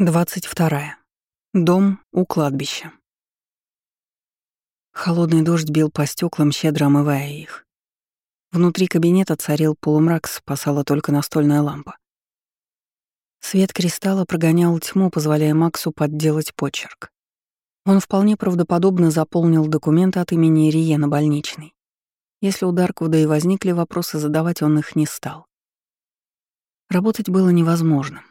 22. Дом у кладбища. Холодный дождь бил по стеклам, щедро омывая их. Внутри кабинета царил полумрак, спасала только настольная лампа. Свет кристалла прогонял тьму, позволяя Максу подделать почерк. Он вполне правдоподобно заполнил документы от имени Рие на больничный. Если у Дарквуда и возникли вопросы, задавать он их не стал. Работать было невозможно.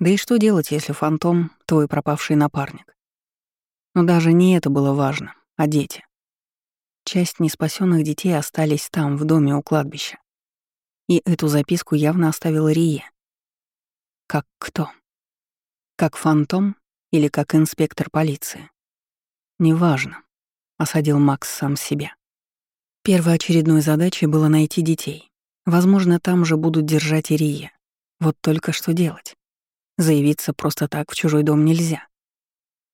Да и что делать, если фантом — твой пропавший напарник? Но даже не это было важно, а дети. Часть неспасенных детей остались там, в доме у кладбища. И эту записку явно оставил Рие. Как кто? Как фантом или как инспектор полиции? Неважно, — осадил Макс сам себя. Первой очередной задачей было найти детей. Возможно, там же будут держать и. Вот только что делать? Заявиться просто так в чужой дом нельзя.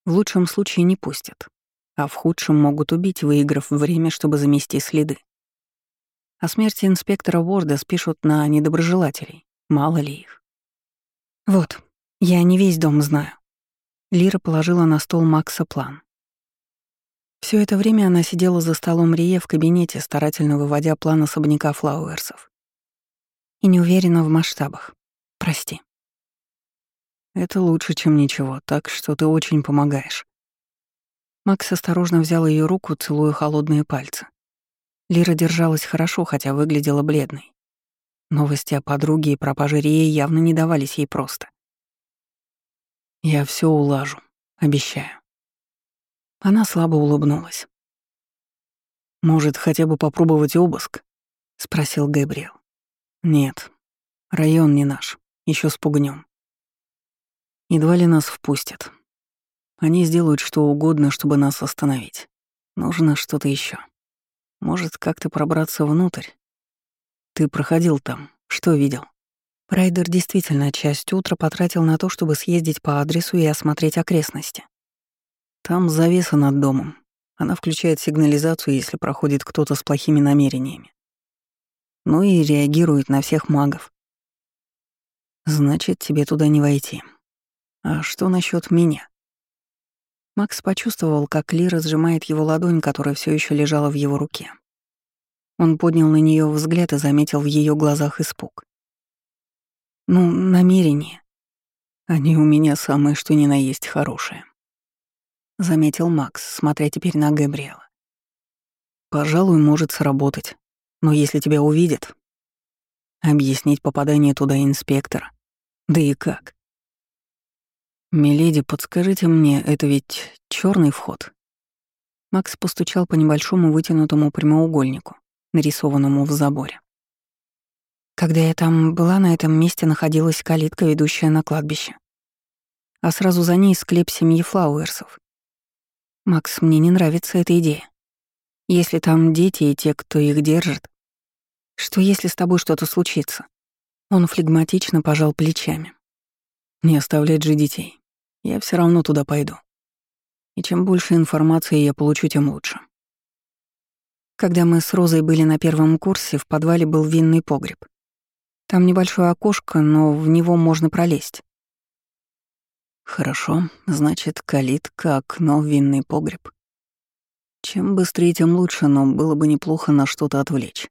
В лучшем случае не пустят, а в худшем могут убить, выиграв время, чтобы замести следы. О смерти инспектора Ворда спишут на недоброжелателей, мало ли их. Вот, я не весь дом знаю. Лира положила на стол Макса план. Все это время она сидела за столом Рие в кабинете, старательно выводя план особняка Флауэрсов. И не уверена в масштабах. Прости. Это лучше, чем ничего, так что ты очень помогаешь. Макс осторожно взял ее руку, целуя холодные пальцы. Лира держалась хорошо, хотя выглядела бледной. Новости о подруге и пропаже Рии явно не давались ей просто. «Я все улажу, обещаю». Она слабо улыбнулась. «Может, хотя бы попробовать обыск?» — спросил Габриэл. «Нет, район не наш, еще спугнем. Едва ли нас впустят. Они сделают что угодно, чтобы нас остановить. Нужно что-то еще. Может, как-то пробраться внутрь? Ты проходил там. Что видел? Райдер действительно часть утра потратил на то, чтобы съездить по адресу и осмотреть окрестности. Там завеса над домом. Она включает сигнализацию, если проходит кто-то с плохими намерениями. Ну и реагирует на всех магов. Значит, тебе туда не войти. А что насчет меня? Макс почувствовал, как Лира сжимает его ладонь, которая все еще лежала в его руке. Он поднял на нее взгляд и заметил в ее глазах испуг. Ну, намерение. Они у меня самые что ни на есть хорошие. Заметил Макс, смотря теперь на Габриэла. Пожалуй, может сработать. Но если тебя увидят... Объяснить попадание туда инспектора. Да и как? «Миледи, подскажите мне, это ведь черный вход?» Макс постучал по небольшому вытянутому прямоугольнику, нарисованному в заборе. Когда я там была, на этом месте находилась калитка, ведущая на кладбище. А сразу за ней склеп семьи Флауэрсов. Макс, мне не нравится эта идея. Если там дети и те, кто их держит, что если с тобой что-то случится? Он флегматично пожал плечами. Не оставлять же детей. Я все равно туда пойду. И чем больше информации я получу, тем лучше. Когда мы с Розой были на первом курсе, в подвале был винный погреб. Там небольшое окошко, но в него можно пролезть. Хорошо, значит, калитка, окно, винный погреб. Чем быстрее, тем лучше, но было бы неплохо на что-то отвлечь.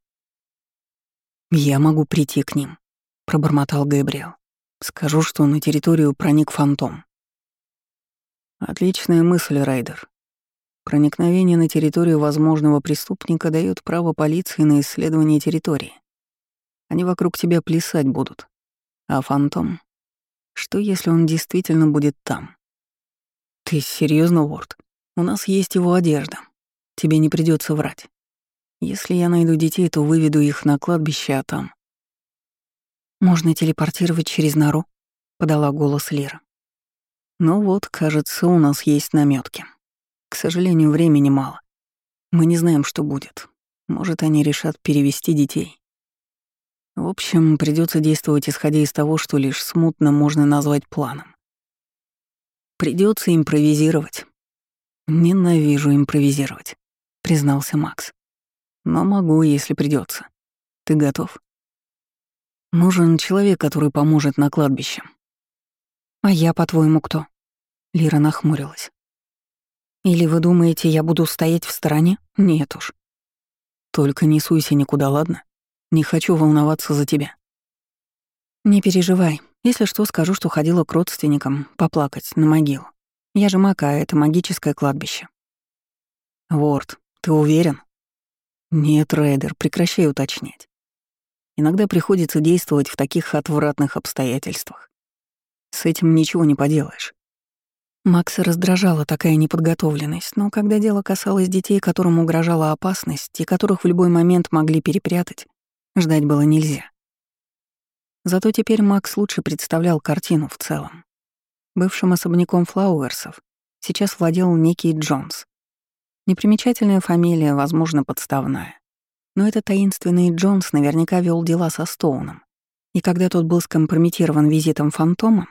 «Я могу прийти к ним», — пробормотал Габриэл. «Скажу, что на территорию проник фантом. Отличная мысль, Райдер. Проникновение на территорию возможного преступника дает право полиции на исследование территории. Они вокруг тебя плясать будут. А фантом? Что если он действительно будет там? Ты серьезно, Уорд? У нас есть его одежда. Тебе не придется врать. Если я найду детей, то выведу их на кладбище, а там... «Можно телепортировать через нору?» — подала голос Лира. Ну вот, кажется, у нас есть намётки. К сожалению, времени мало. Мы не знаем, что будет. Может, они решат перевести детей. В общем, придется действовать исходя из того, что лишь смутно можно назвать планом. Придется импровизировать. Ненавижу импровизировать, признался Макс. Но могу, если придется. Ты готов? Нужен человек, который поможет на кладбище. «А я, по-твоему, кто?» Лира нахмурилась. «Или вы думаете, я буду стоять в стороне? Нет уж. Только не суйся никуда, ладно? Не хочу волноваться за тебя». «Не переживай. Если что, скажу, что ходила к родственникам поплакать на могилу. Я же Мака, а это магическое кладбище». «Ворд, ты уверен?» «Нет, Рейдер, прекращай уточнять. Иногда приходится действовать в таких отвратных обстоятельствах. С этим ничего не поделаешь. Макса раздражала такая неподготовленность, но когда дело касалось детей, которым угрожала опасность и которых в любой момент могли перепрятать, ждать было нельзя. Зато теперь Макс лучше представлял картину в целом. Бывшим особняком Флауэрсов сейчас владел некий Джонс. Непримечательная фамилия, возможно, подставная. Но этот таинственный Джонс наверняка вел дела со Стоуном. И когда тот был скомпрометирован визитом фантома,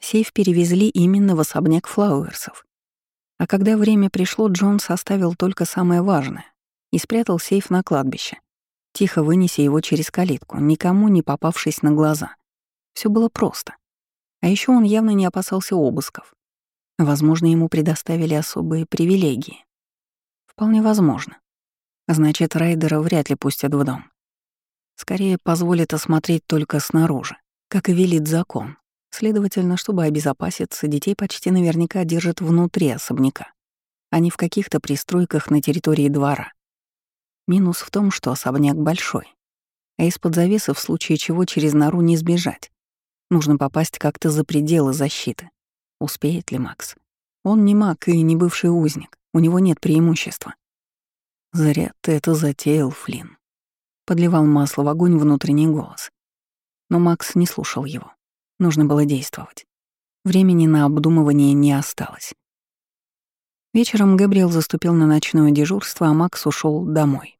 Сейф перевезли именно в особняк Флауэрсов. А когда время пришло, Джонс оставил только самое важное и спрятал сейф на кладбище, тихо вынеся его через калитку, никому не попавшись на глаза. Все было просто. А еще он явно не опасался обысков. Возможно, ему предоставили особые привилегии. Вполне возможно. Значит, Райдера вряд ли пустят в дом. Скорее, позволят осмотреть только снаружи, как и велит закон. Следовательно, чтобы обезопаситься, детей почти наверняка держат внутри особняка, а не в каких-то пристройках на территории двора. Минус в том, что особняк большой, а из-под завесы в случае чего через нору не сбежать. Нужно попасть как-то за пределы защиты. Успеет ли Макс? Он не маг и не бывший узник, у него нет преимущества. «Зря ты это затеял, Флинн», — подливал масло в огонь внутренний голос. Но Макс не слушал его. Нужно было действовать. Времени на обдумывание не осталось. Вечером Габриэл заступил на ночное дежурство, а Макс ушел домой.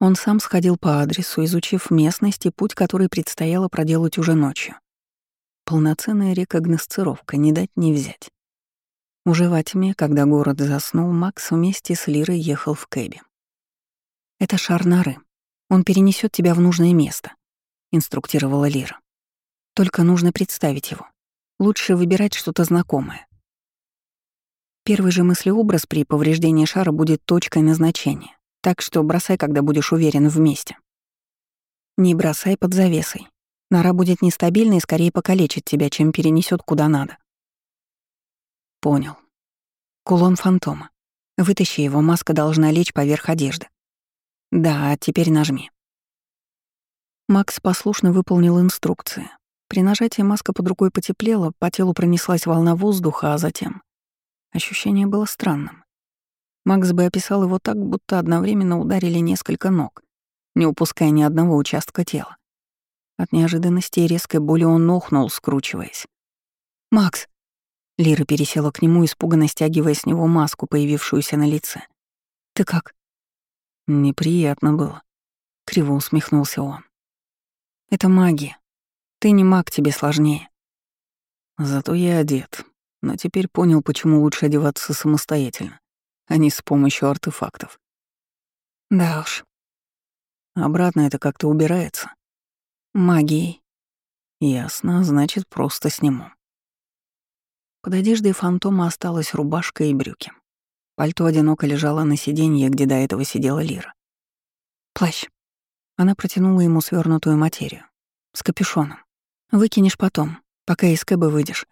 Он сам сходил по адресу, изучив местность и путь, который предстояло проделать уже ночью. Полноценная рекогносцировка, не дать не взять. Уже во тьме, когда город заснул, Макс вместе с Лирой ехал в кэбе. «Это шар норы. Он перенесет тебя в нужное место», — инструктировала Лира. Только нужно представить его. Лучше выбирать что-то знакомое. Первый же мыслеобраз при повреждении шара будет точкой назначения, так что бросай, когда будешь уверен в месте. Не бросай под завесой. Нора будет нестабильной и скорее покалечит тебя, чем перенесет куда надо. Понял. Кулон фантома. Вытащи его, маска должна лечь поверх одежды. Да, а теперь нажми. Макс послушно выполнил инструкции, при нажатии маска под рукой потеплела, по телу пронеслась волна воздуха, а затем... Ощущение было странным. Макс бы описал его так, будто одновременно ударили несколько ног, не упуская ни одного участка тела. От неожиданности и резкой боли он охнул, скручиваясь. «Макс!» Лира пересела к нему, испуганно стягивая с него маску, появившуюся на лице. «Ты как?» «Неприятно было», — криво усмехнулся он. «Это магия. Ты не маг, тебе сложнее. Зато я одет, но теперь понял, почему лучше одеваться самостоятельно, а не с помощью артефактов. Да уж. Обратно это как-то убирается. Магией. Ясно, значит, просто сниму. Под одеждой фантома осталась рубашка и брюки. Пальто одиноко лежало на сиденье, где до этого сидела Лира. Плащ. Она протянула ему свернутую материю. С капюшоном. Выкинешь потом, пока из кэба выйдешь.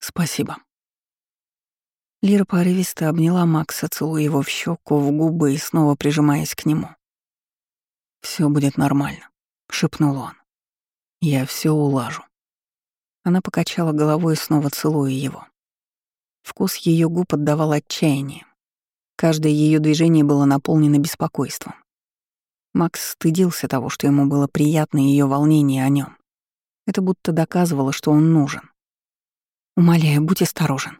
Спасибо. Лира порывисто обняла Макса, целуя его в щеку, в губы и снова прижимаясь к нему. Все будет нормально, шепнул он. Я все улажу. Она покачала головой, снова целуя его. Вкус ее губ отдавал отчаяние. Каждое ее движение было наполнено беспокойством. Макс стыдился того, что ему было приятно ее волнение о нем. Это будто доказывало, что он нужен. «Умоляю, будь осторожен».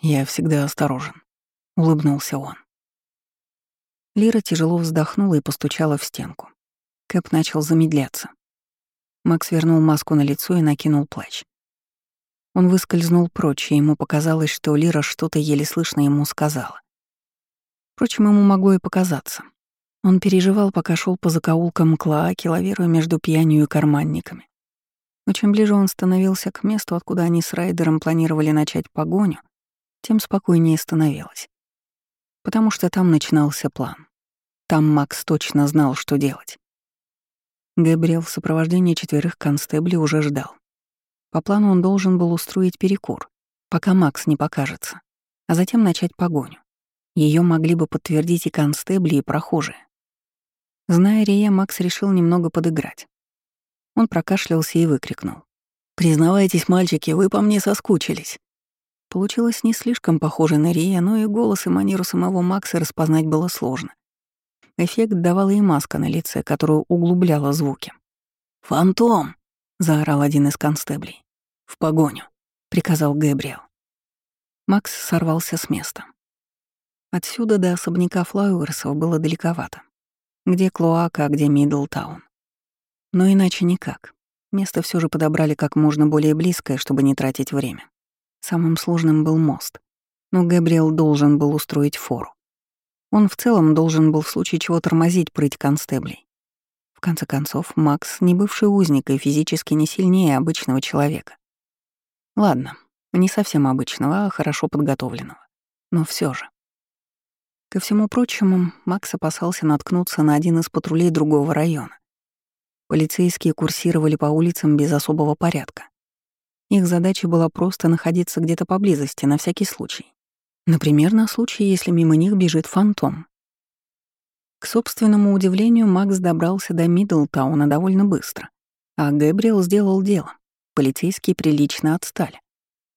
«Я всегда осторожен», — улыбнулся он. Лира тяжело вздохнула и постучала в стенку. Кэп начал замедляться. Макс вернул маску на лицо и накинул плащ. Он выскользнул прочь, и ему показалось, что Лира что-то еле слышно ему сказала. Впрочем, ему могло и показаться. Он переживал, пока шел по закоулкам Клааки, лавируя между пьянью и карманниками. Но чем ближе он становился к месту, откуда они с Райдером планировали начать погоню, тем спокойнее становилось. Потому что там начинался план. Там Макс точно знал, что делать. Габриэл в сопровождении четверых констеблей уже ждал. По плану он должен был устроить перекур, пока Макс не покажется, а затем начать погоню. Ее могли бы подтвердить и констебли, и прохожие. Зная Рия, Макс решил немного подыграть. Он прокашлялся и выкрикнул. «Признавайтесь, мальчики, вы по мне соскучились». Получилось не слишком похоже на Рия, но и голос и манеру самого Макса распознать было сложно. Эффект давала и маска на лице, которая углубляла звуки. «Фантом!» — заорал один из констеблей. «В погоню!» — приказал Гэбриэл. Макс сорвался с места. Отсюда до особняка Флауэрсов было далековато. Где Клоака, а где Мидлтаун. Но иначе никак. Место все же подобрали как можно более близкое, чтобы не тратить время. Самым сложным был мост. Но Габриэл должен был устроить фору. Он в целом должен был в случае чего тормозить прыть констеблей. В конце концов, Макс — не бывший узник и физически не сильнее обычного человека. Ладно, не совсем обычного, а хорошо подготовленного. Но все же. Ко всему прочему, Макс опасался наткнуться на один из патрулей другого района. Полицейские курсировали по улицам без особого порядка. Их задача была просто находиться где-то поблизости на всякий случай. Например, на случай, если мимо них бежит фантом. К собственному удивлению, Макс добрался до Мидлтауна довольно быстро, а Гэбриэл сделал дело. Полицейские прилично отстали.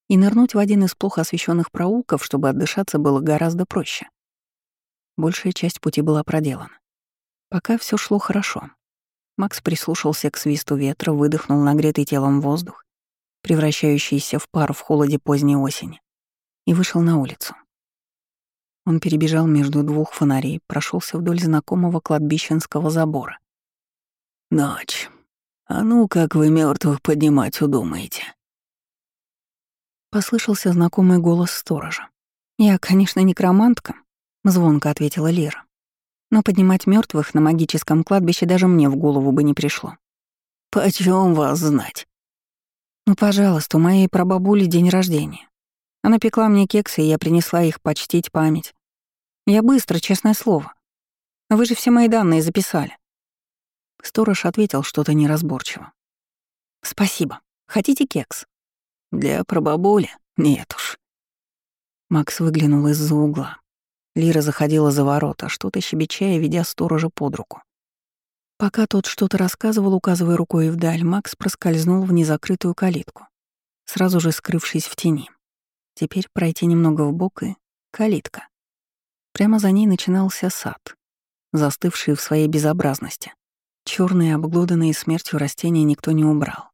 И нырнуть в один из плохо освещенных проулков, чтобы отдышаться, было гораздо проще. Большая часть пути была проделана. Пока все шло хорошо. Макс прислушался к свисту ветра, выдохнул нагретый телом воздух, превращающийся в пар в холоде поздней осени, и вышел на улицу. Он перебежал между двух фонарей, прошелся вдоль знакомого кладбищенского забора. «Ночь. А ну, как вы мертвых поднимать удумаете?» Послышался знакомый голос сторожа. «Я, конечно, некромантка», — звонко ответила Лира. Но поднимать мертвых на магическом кладбище даже мне в голову бы не пришло. «Почем вас знать?» «Ну, пожалуйста, у моей прабабули день рождения. Она пекла мне кексы, и я принесла их почтить память. Я быстро, честное слово. Вы же все мои данные записали». Сторож ответил что-то неразборчиво. «Спасибо. Хотите кекс?» «Для прабабули? Нет уж». Макс выглянул из-за угла. Лира заходила за ворота, что-то щебеча и ведя сторожа под руку. Пока тот что-то рассказывал, указывая рукой вдаль, Макс проскользнул в незакрытую калитку, сразу же скрывшись в тени. Теперь пройти немного вбок и... калитка. Прямо за ней начинался сад, застывший в своей безобразности. Черные, обглоданные смертью растения никто не убрал,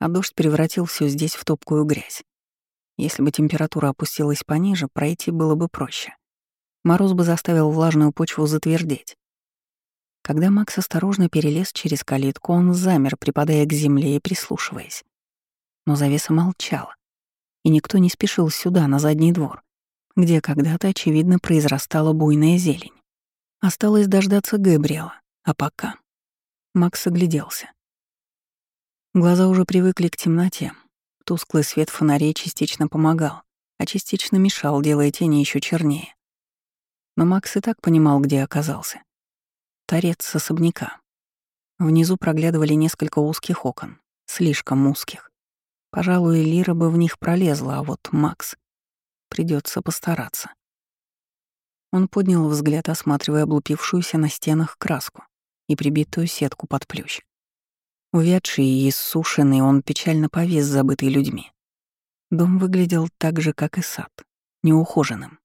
а дождь превратил все здесь в топкую грязь. Если бы температура опустилась пониже, пройти было бы проще. Мороз бы заставил влажную почву затвердеть. Когда Макс осторожно перелез через калитку, он замер, припадая к земле и прислушиваясь. Но завеса молчала, и никто не спешил сюда, на задний двор, где когда-то, очевидно, произрастала буйная зелень. Осталось дождаться Габриэла, а пока... Макс огляделся. Глаза уже привыкли к темноте. Тусклый свет фонарей частично помогал, а частично мешал, делая тени еще чернее. Но Макс и так понимал, где оказался. Торец особняка. Внизу проглядывали несколько узких окон, слишком узких. Пожалуй, Лира бы в них пролезла, а вот Макс... Придется постараться. Он поднял взгляд, осматривая облупившуюся на стенах краску и прибитую сетку под плющ. Увядший и иссушенный, он печально повис, забытый людьми. Дом выглядел так же, как и сад, неухоженным.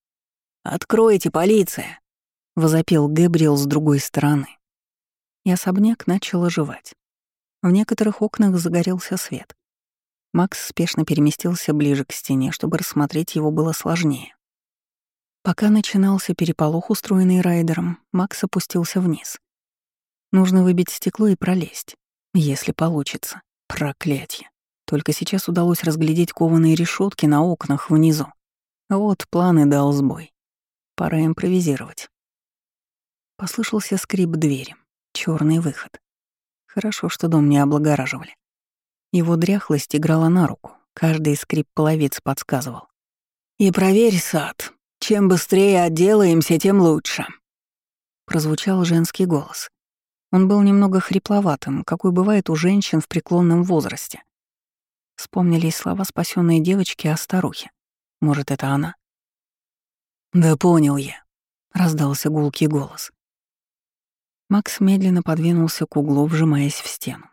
«Откройте, полиция!» — возопил Гэбриэл с другой стороны. И особняк начал оживать. В некоторых окнах загорелся свет. Макс спешно переместился ближе к стене, чтобы рассмотреть его было сложнее. Пока начинался переполох, устроенный райдером, Макс опустился вниз. Нужно выбить стекло и пролезть, если получится. Проклятье. Только сейчас удалось разглядеть кованые решетки на окнах внизу. Вот план и дал сбой. Пора импровизировать. Послышался скрип двери. Черный выход. Хорошо, что дом не облагораживали. Его дряхлость играла на руку, каждый скрип половиц подсказывал. «И проверь сад. Чем быстрее отделаемся, тем лучше», — прозвучал женский голос. Он был немного хрипловатым, какой бывает у женщин в преклонном возрасте. Вспомнились слова спасенной девочки о старухе. Может, это она? «Да понял я», — раздался гулкий голос. Макс медленно подвинулся к углу, вжимаясь в стену.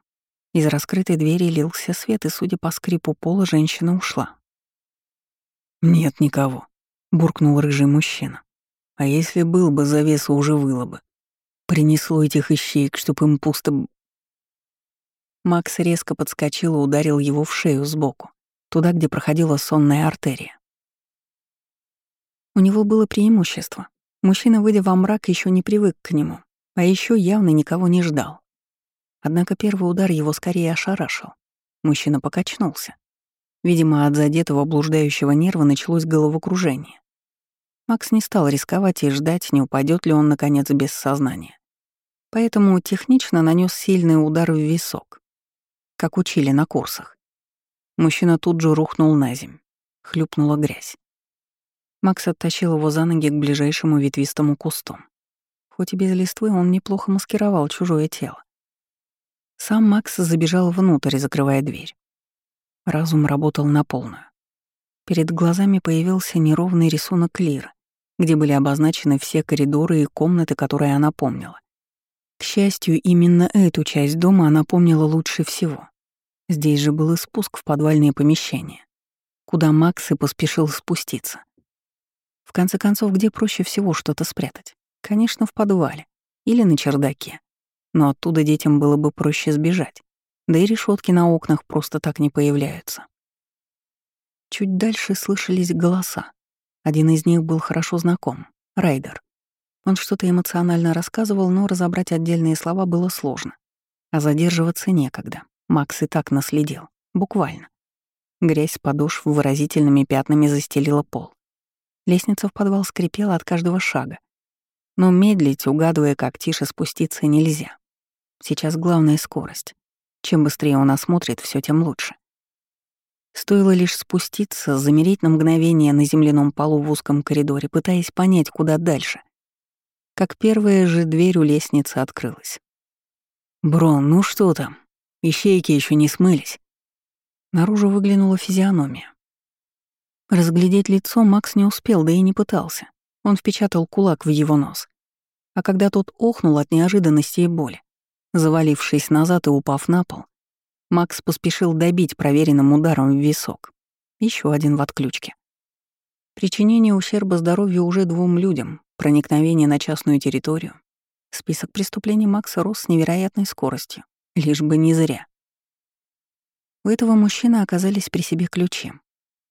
Из раскрытой двери лился свет, и, судя по скрипу пола, женщина ушла. «Нет никого», — буркнул рыжий мужчина. «А если был бы, завеса уже выла бы. Принесло этих ищеек, чтоб им пусто...» Макс резко подскочил и ударил его в шею сбоку, туда, где проходила сонная артерия. У него было преимущество. Мужчина, выйдя во мрак, еще не привык к нему, а еще явно никого не ждал. Однако первый удар его скорее ошарашил. Мужчина покачнулся. Видимо, от задетого блуждающего нерва началось головокружение. Макс не стал рисковать и ждать, не упадет ли он, наконец, без сознания. Поэтому технично нанес сильный удар в висок, как учили на курсах. Мужчина тут же рухнул на земь. Хлюпнула грязь. Макс оттащил его за ноги к ближайшему ветвистому кусту. Хоть и без листвы он неплохо маскировал чужое тело. Сам Макс забежал внутрь, закрывая дверь. Разум работал на полную. Перед глазами появился неровный рисунок Лиры, где были обозначены все коридоры и комнаты, которые она помнила. К счастью, именно эту часть дома она помнила лучше всего. Здесь же был и спуск в подвальные помещения, куда Макс и поспешил спуститься. В конце концов, где проще всего что-то спрятать? Конечно, в подвале или на чердаке. Но оттуда детям было бы проще сбежать. Да и решетки на окнах просто так не появляются. Чуть дальше слышались голоса. Один из них был хорошо знаком — Райдер. Он что-то эмоционально рассказывал, но разобрать отдельные слова было сложно. А задерживаться некогда. Макс и так наследил. Буквально. Грязь с подошв выразительными пятнами застелила пол. Лестница в подвал скрипела от каждого шага. Но медлить, угадывая, как тише спуститься, нельзя. Сейчас главная скорость. Чем быстрее он осмотрит, все тем лучше. Стоило лишь спуститься, замереть на мгновение на земляном полу в узком коридоре, пытаясь понять, куда дальше. Как первая же дверь у лестницы открылась. «Брон, ну что там? Ищейки еще не смылись». Наружу выглянула физиономия. Разглядеть лицо Макс не успел, да и не пытался. Он впечатал кулак в его нос. А когда тот охнул от неожиданности и боли, завалившись назад и упав на пол, Макс поспешил добить проверенным ударом в висок. Еще один в отключке. Причинение ущерба здоровью уже двум людям, проникновение на частную территорию. Список преступлений Макса рос с невероятной скоростью, лишь бы не зря. У этого мужчины оказались при себе ключи.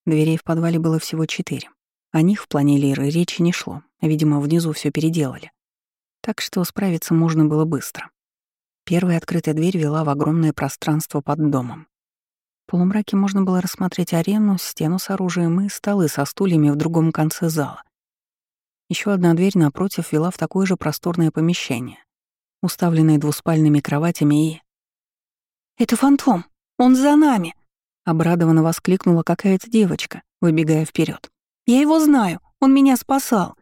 Дверей в подвале было всего четыре. О них в плане Лиры речи не шло, видимо, внизу все переделали. Так что справиться можно было быстро. Первая открытая дверь вела в огромное пространство под домом. В полумраке можно было рассмотреть арену, стену с оружием и столы со стульями в другом конце зала. Еще одна дверь напротив вела в такое же просторное помещение, уставленное двуспальными кроватями и... «Это фантом! Он за нами!» Обрадованно воскликнула какая-то девочка, выбегая вперед. «Я его знаю! Он меня спасал!»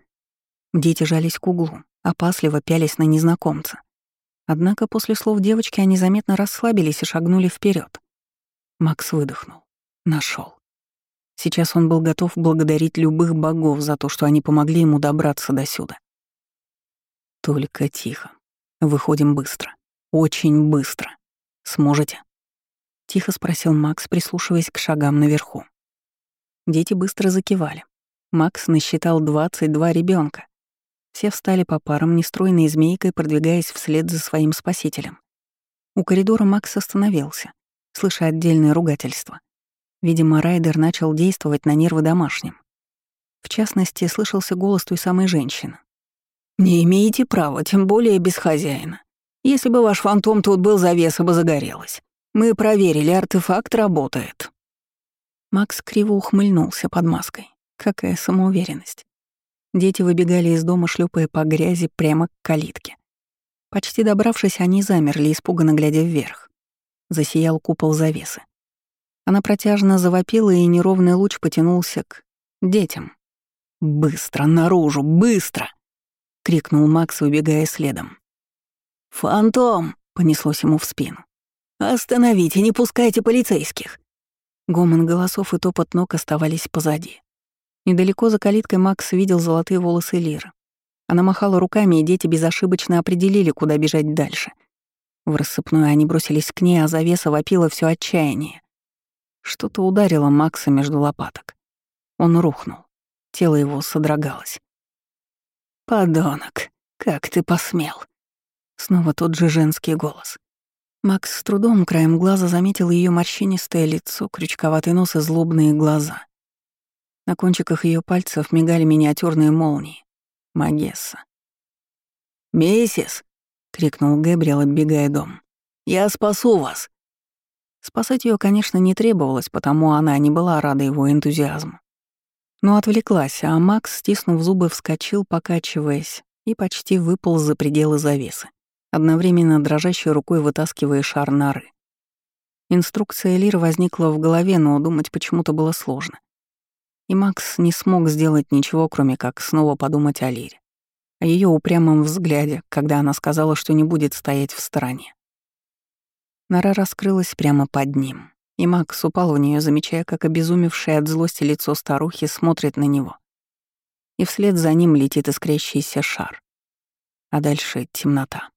Дети жались к углу, опасливо пялись на незнакомца. Однако после слов девочки они заметно расслабились и шагнули вперед. Макс выдохнул. Нашел. Сейчас он был готов благодарить любых богов за то, что они помогли ему добраться до сюда. Только тихо. Выходим быстро. Очень быстро. Сможете? — тихо спросил Макс, прислушиваясь к шагам наверху. Дети быстро закивали. Макс насчитал 22 ребенка. Все встали по парам, нестройной змейкой, продвигаясь вслед за своим спасителем. У коридора Макс остановился, слыша отдельное ругательство. Видимо, Райдер начал действовать на нервы домашним. В частности, слышался голос той самой женщины. «Не имеете права, тем более без хозяина. Если бы ваш фантом тут был, завеса бы загорелась. Мы проверили, артефакт работает». Макс криво ухмыльнулся под маской. Какая самоуверенность. Дети выбегали из дома, шлепая по грязи прямо к калитке. Почти добравшись, они замерли, испуганно глядя вверх. Засиял купол завесы. Она протяжно завопила, и неровный луч потянулся к детям. «Быстро, наружу, быстро!» — крикнул Макс, убегая следом. «Фантом!» — понеслось ему в спину. «Остановите, не пускайте полицейских!» Гомон голосов и топот ног оставались позади. Недалеко за калиткой Макс видел золотые волосы Лиры. Она махала руками, и дети безошибочно определили, куда бежать дальше. В рассыпную они бросились к ней, а завеса вопила все отчаяние. Что-то ударило Макса между лопаток. Он рухнул. Тело его содрогалось. «Подонок, как ты посмел?» Снова тот же женский голос. Макс с трудом краем глаза заметил ее морщинистое лицо, крючковатый нос и злобные глаза. На кончиках ее пальцев мигали миниатюрные молнии. Магесса. «Миссис!» — крикнул Гэбриэл, оббегая дом. «Я спасу вас!» Спасать ее, конечно, не требовалось, потому она не была рада его энтузиазму. Но отвлеклась, а Макс, стиснув зубы, вскочил, покачиваясь, и почти выпал за пределы завесы, одновременно дрожащей рукой вытаскивая шар норы. Инструкция Лир возникла в голове, но думать почему-то было сложно. И Макс не смог сделать ничего, кроме как снова подумать о Лире, о ее упрямом взгляде, когда она сказала, что не будет стоять в стороне. Нора раскрылась прямо под ним, и Макс упал в нее, замечая, как обезумевшее от злости лицо старухи смотрит на него. И вслед за ним летит искрящийся шар. А дальше темнота.